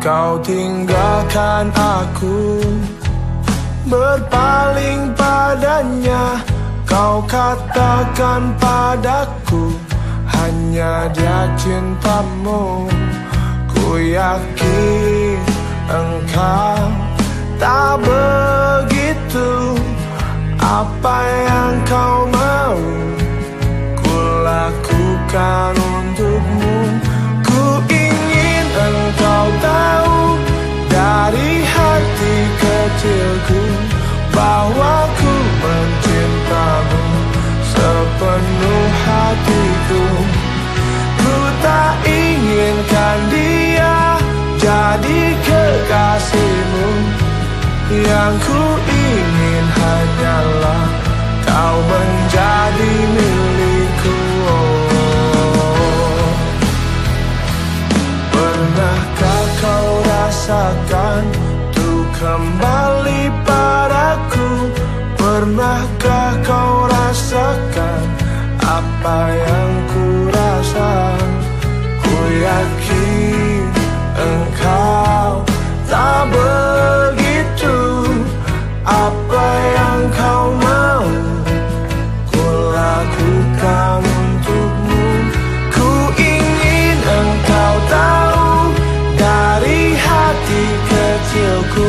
Kau tinggalkan aku. Berpaling padanya Kau katakan padaku Hanya dia cintamu. Ku yakin engkau tak begitu. Apa yang kau hatiku Ku tak inginkan dia Jadi kekasihmu Yang ku ingin hanyalah Kau menjadi milikku. Pernahkah kau rasakan Tuh kembali Apa yang ku rasa Ku yakin engkau tak begitu. Apa yang kau mau Ku lakukan untukmu. Ku ingin engkau tahu Dari hati kecilku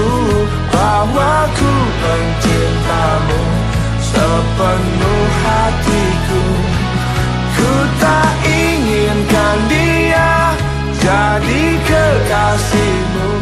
Bahwa ku mencintamu Sepenuh Ku tak inginkan dia jadi kekasihmu.